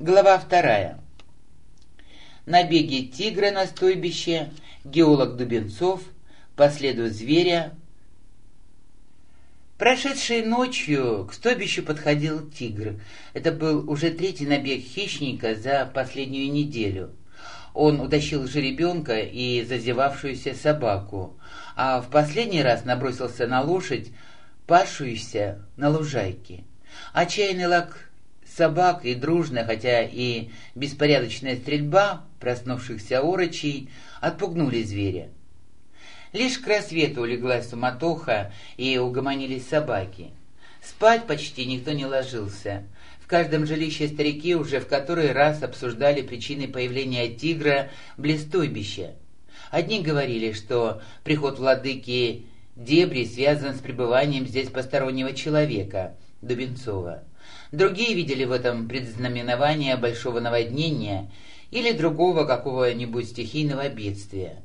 Глава вторая. Набеги тигра на стойбище, геолог Дубенцов, по следу зверя. Прошедшей ночью к стойбищу подходил тигр. Это был уже третий набег хищника за последнюю неделю. Он утащил жеребенка и зазевавшуюся собаку, а в последний раз набросился на лошадь, пашущуюся на лужайке. Отчаянный лак собак и дружная, хотя и беспорядочная стрельба проснувшихся орочей отпугнули зверя. Лишь к рассвету улеглась суматоха и угомонились собаки. Спать почти никто не ложился. В каждом жилище старики уже в который раз обсуждали причины появления тигра близ стойбища. Одни говорили, что приход владыки Дебри связан с пребыванием здесь постороннего человека, Дубенцова. Другие видели в этом предзнаменование большого наводнения или другого какого-нибудь стихийного бедствия.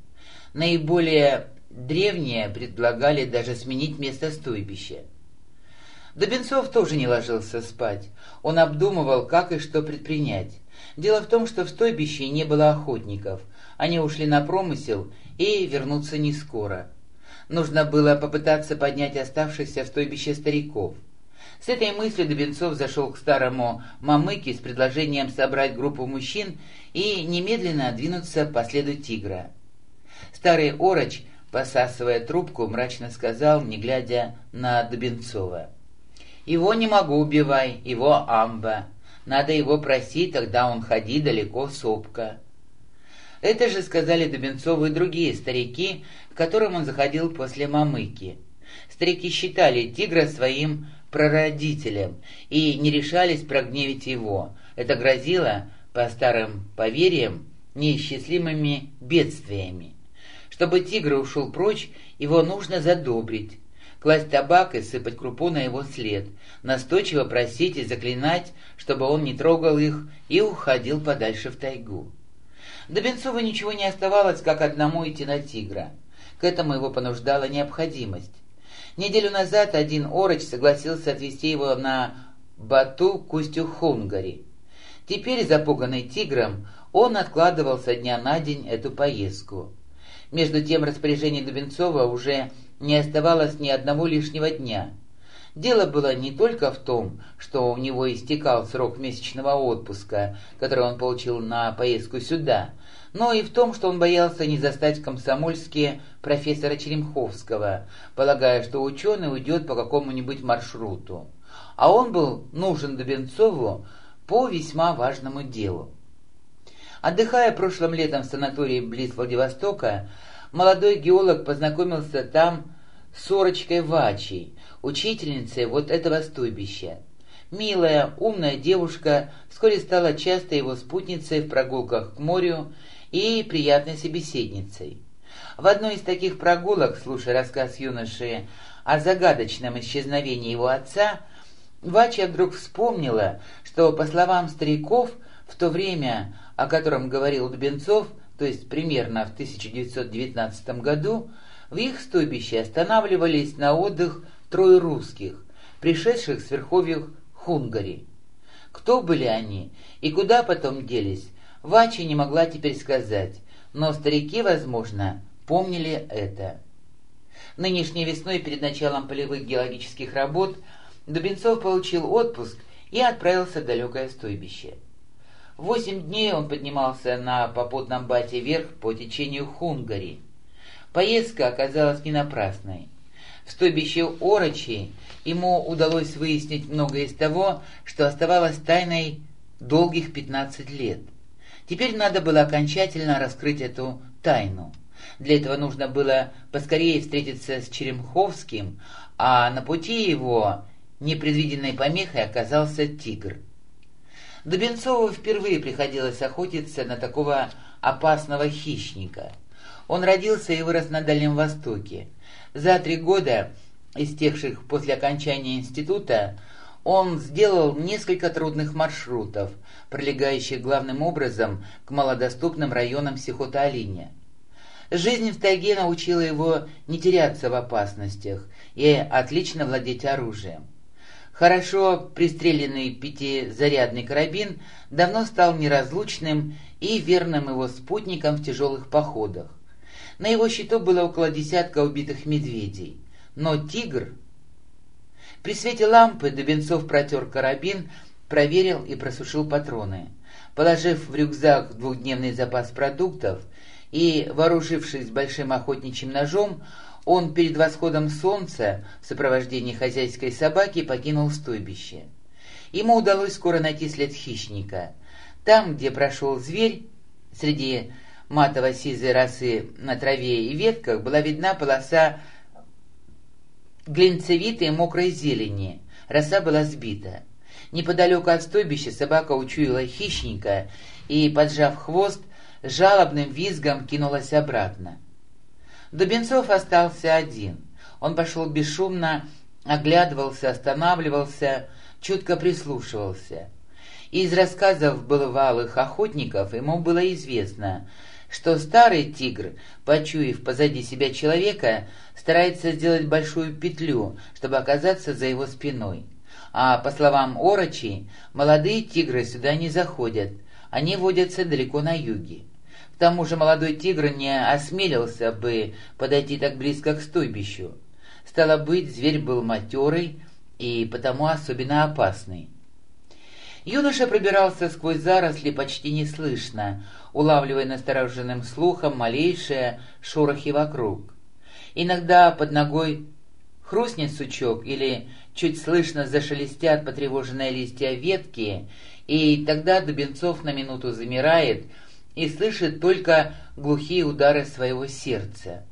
Наиболее древние предлагали даже сменить место стойбища. Дубенцов тоже не ложился спать. Он обдумывал, как и что предпринять. Дело в том, что в стойбище не было охотников. Они ушли на промысел и вернутся не скоро. Нужно было попытаться поднять оставшихся в стойбище стариков. С этой мыслью Дубенцов зашел к старому Мамыке с предложением собрать группу мужчин и немедленно двинуться по следу тигра. Старый Ороч, посасывая трубку, мрачно сказал, не глядя на Дубенцова. «Его не могу убивай, его амба. Надо его просить, тогда он ходи далеко сопка». Это же сказали Дубенцову и другие старики, к которым он заходил после Мамыки. Старики считали тигра своим прародителем и не решались прогневить его. Это грозило, по старым поверьям, неисчислимыми бедствиями. Чтобы тигр ушел прочь, его нужно задобрить, класть табак и сыпать крупу на его след, настойчиво просить и заклинать, чтобы он не трогал их и уходил подальше в тайгу. До Бенцова ничего не оставалось, как одному идти на тигра. К этому его понуждала необходимость. Неделю назад один ороч согласился отвезти его на Бату Кустю Хунгари. Теперь, запуганный тигром, он откладывал со дня на день эту поездку. Между тем распоряжение Дубенцова уже не оставалось ни одного лишнего дня. Дело было не только в том, что у него истекал срок месячного отпуска, который он получил на поездку сюда, но и в том, что он боялся не застать в Комсомольске профессора Черемховского, полагая, что ученый уйдет по какому-нибудь маршруту. А он был нужен Дубенцову по весьма важному делу. Отдыхая прошлым летом в санатории близ Владивостока, молодой геолог познакомился там с Орочкой Вачей, учительницей вот этого стойбища. Милая, умная девушка вскоре стала часто его спутницей в прогулках к морю и приятной собеседницей. В одной из таких прогулок, слушая рассказ юноши о загадочном исчезновении его отца, Вача вдруг вспомнила, что, по словам стариков, в то время, о котором говорил Дубенцов, то есть примерно в 1919 году, в их стойбище останавливались на отдых трое русских, пришедших с верховьев Хунгари. Кто были они и куда потом делись, Вача не могла теперь сказать, но старики, возможно, помнили это. Нынешней весной перед началом полевых геологических работ Дубенцов получил отпуск и отправился в далекое стойбище. Восемь дней он поднимался на попутном бате вверх по течению Хунгари. Поездка оказалась не напрасной. В стойбище Орочи ему удалось выяснить многое из того, что оставалось тайной долгих 15 лет – Теперь надо было окончательно раскрыть эту тайну. Для этого нужно было поскорее встретиться с Черемховским, а на пути его непредвиденной помехой оказался тигр. Дубенцову впервые приходилось охотиться на такого опасного хищника. Он родился и вырос на Дальнем Востоке. За три года, истекших после окончания института, он сделал несколько трудных маршрутов, пролегающих главным образом к малодоступным районам Сихота-Алине. Жизнь в тайге научила его не теряться в опасностях и отлично владеть оружием. Хорошо пристреленный пятизарядный карабин давно стал неразлучным и верным его спутником в тяжелых походах. На его счету было около десятка убитых медведей. Но «Тигр» При свете лампы Дубенцов протер карабин, проверил и просушил патроны. Положив в рюкзак двухдневный запас продуктов и вооружившись большим охотничьим ножом, он перед восходом солнца в сопровождении хозяйской собаки покинул стойбище. Ему удалось скоро найти след хищника. Там, где прошел зверь, среди матово-сизой росы на траве и ветках была видна полоса глинцевитой мокрой зелени. Роса была сбита. Неподалеку от стойбища собака учуяла хищника и, поджав хвост, жалобным визгом кинулась обратно. Дубенцов остался один. Он пошел бесшумно, оглядывался, останавливался, чутко прислушивался. Из рассказов бывалых охотников ему было известно, что старый тигр, почуяв позади себя человека, старается сделать большую петлю, чтобы оказаться за его спиной. А по словам Орочи, молодые тигры сюда не заходят, они водятся далеко на юге. К тому же молодой тигр не осмелился бы подойти так близко к стойбищу. Стало быть, зверь был матерый и потому особенно опасный. Юноша пробирался сквозь заросли почти неслышно, улавливая настороженным слухом малейшие шорохи вокруг. Иногда под ногой хрустнет сучок или чуть слышно зашелестят потревоженные листья ветки, и тогда Дубенцов на минуту замирает — и слышит только глухие удары своего сердца.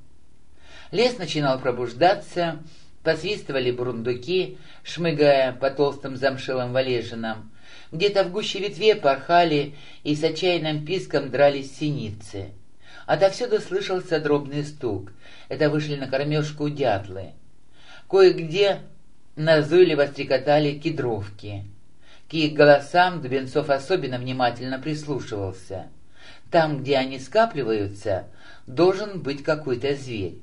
Лес начинал пробуждаться, посвистывали бурундуки, шмыгая по толстым замшелым валежинам. Где-то в гуще ветве порхали и с отчаянным писком дрались синицы. Отовсюду слышался дробный стук. Это вышли на кормежку дятлы. Кое-где назойливо стрекотали кедровки. К их голосам Дубенцов особенно внимательно прислушивался — там, где они скапливаются, должен быть какой-то зверь.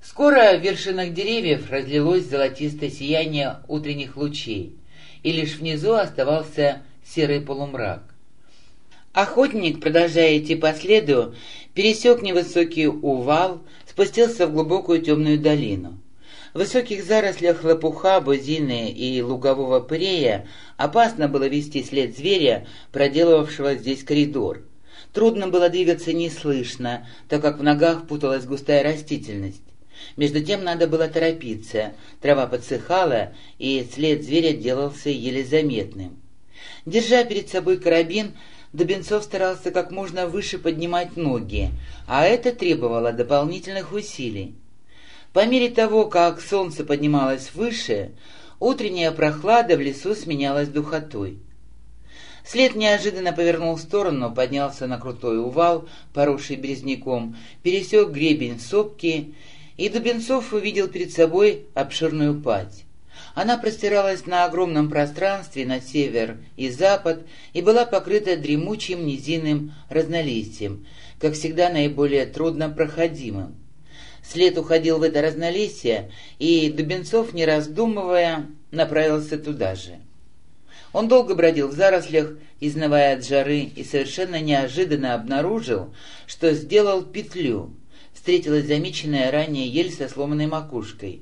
Скоро в вершинах деревьев разлилось золотистое сияние утренних лучей, и лишь внизу оставался серый полумрак. Охотник, продолжая идти по следу, пересек невысокий увал, спустился в глубокую темную долину. В высоких зарослях лопуха, бузины и лугового пырея опасно было вести след зверя, проделывавшего здесь коридор. Трудно было двигаться неслышно, так как в ногах путалась густая растительность. Между тем надо было торопиться, трава подсыхала, и след зверя делался еле заметным. Держа перед собой карабин, Дубенцов старался как можно выше поднимать ноги, а это требовало дополнительных усилий. По мере того, как солнце поднималось выше, утренняя прохлада в лесу сменялась духотой. След неожиданно повернул в сторону, поднялся на крутой увал, поросший березняком, пересек гребень сопки, и Дубенцов увидел перед собой обширную пать. Она простиралась на огромном пространстве на север и запад и была покрыта дремучим низинным разнолистьем, как всегда наиболее трудно проходимым. След уходил в это разнолесье, и Дубенцов, не раздумывая, направился туда же. Он долго бродил в зарослях, изнывая от жары, и совершенно неожиданно обнаружил, что сделал петлю. Встретилась замеченная ранее ель со сломанной макушкой.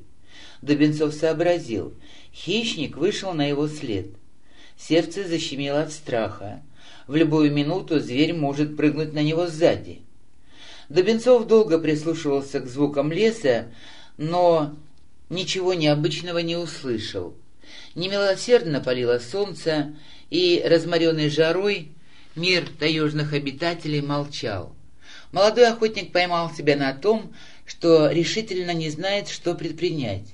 Дубенцов сообразил. Хищник вышел на его след. Сердце защемило от страха. В любую минуту зверь может прыгнуть на него сзади. Добенцов долго прислушивался к звукам леса, но ничего необычного не услышал. Немилосердно палило солнце, и, разморенный жарой, мир таежных обитателей молчал. Молодой охотник поймал себя на том, что решительно не знает, что предпринять.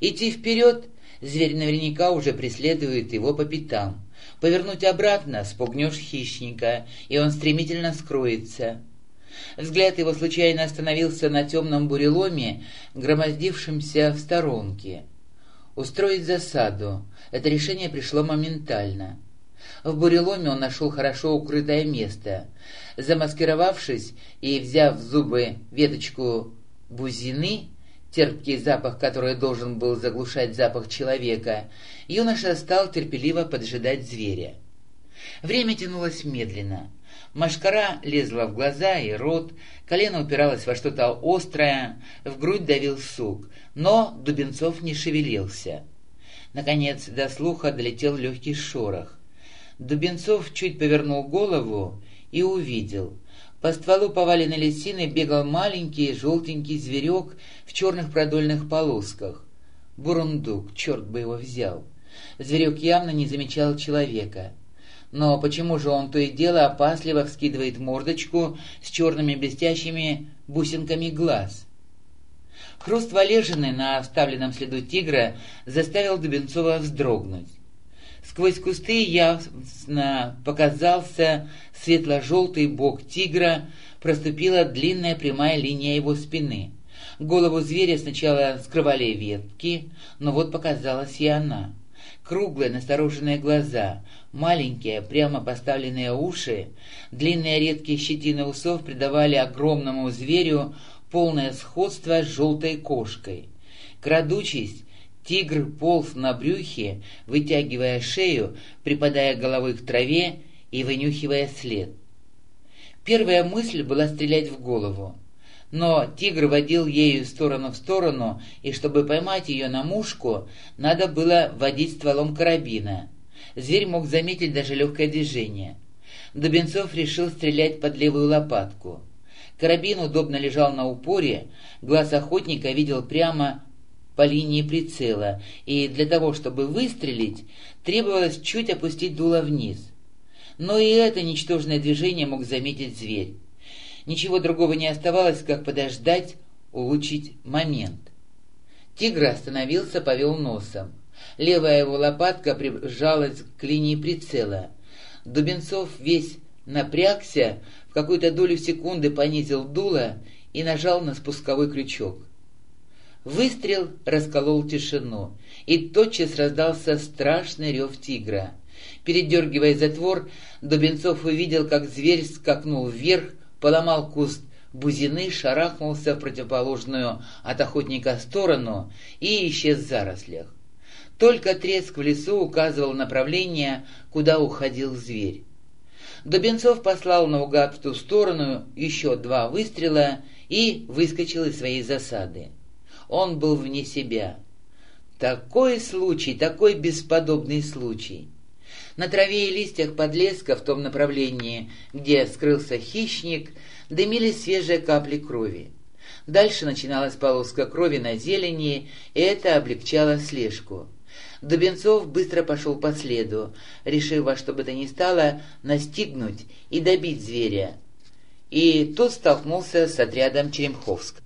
Идти вперед зверь наверняка уже преследует его по пятам. Повернуть обратно спугнешь хищника, и он стремительно скроется. Взгляд его случайно остановился на темном буреломе, громоздившемся в сторонке. Устроить засаду. Это решение пришло моментально. В буреломе он нашел хорошо укрытое место. Замаскировавшись и взяв в зубы веточку бузины, терпкий запах, который должен был заглушать запах человека, юноша стал терпеливо поджидать зверя. Время тянулось медленно. Машкара лезла в глаза и рот, колено упиралось во что-то острое, в грудь давил сук, но Дубенцов не шевелился. Наконец до слуха долетел легкий шорох. Дубенцов чуть повернул голову и увидел. По стволу поваленной лисины бегал маленький желтенький зверек в черных продольных полосках. Бурундук, черт бы его взял. Зверек явно не замечал человека. Но почему же он то и дело опасливо вскидывает мордочку с черными блестящими бусинками глаз? Хруст валежины на вставленном следу тигра заставил Дубенцова вздрогнуть. Сквозь кусты ясно показался светло-желтый бок тигра, проступила длинная прямая линия его спины. Голову зверя сначала скрывали ветки, но вот показалась и она. Круглые настороженные глаза, маленькие, прямо поставленные уши, длинные редкие щетины усов придавали огромному зверю полное сходство с желтой кошкой. Крадучись, тигр полз на брюхе, вытягивая шею, припадая головой к траве и вынюхивая след. Первая мысль была стрелять в голову. Но тигр водил ею сторону в сторону, и чтобы поймать ее на мушку, надо было водить стволом карабина. Зверь мог заметить даже легкое движение. Дубенцов решил стрелять под левую лопатку. Карабин удобно лежал на упоре, глаз охотника видел прямо по линии прицела, и для того, чтобы выстрелить, требовалось чуть опустить дуло вниз. Но и это ничтожное движение мог заметить зверь. Ничего другого не оставалось, как подождать, улучшить момент. Тигр остановился, повел носом. Левая его лопатка прижалась к линии прицела. Дубенцов весь напрягся, в какую-то долю секунды понизил дуло и нажал на спусковой крючок. Выстрел расколол тишину, и тотчас раздался страшный рев тигра. Передергивая затвор, Дубенцов увидел, как зверь скакнул вверх, поломал куст бузины, шарахнулся в противоположную от охотника сторону и исчез в зарослях. Только треск в лесу указывал направление, куда уходил зверь. Дубенцов послал наугад в ту сторону еще два выстрела и выскочил из своей засады. Он был вне себя. Такой случай, такой бесподобный случай. На траве и листьях подлеска в том направлении, где скрылся хищник, дымились свежие капли крови. Дальше начиналась полоска крови на зелени, и это облегчало слежку. Дубенцов быстро пошел по следу, решив во что бы то ни стало настигнуть и добить зверя. И тут столкнулся с отрядом Черемховска.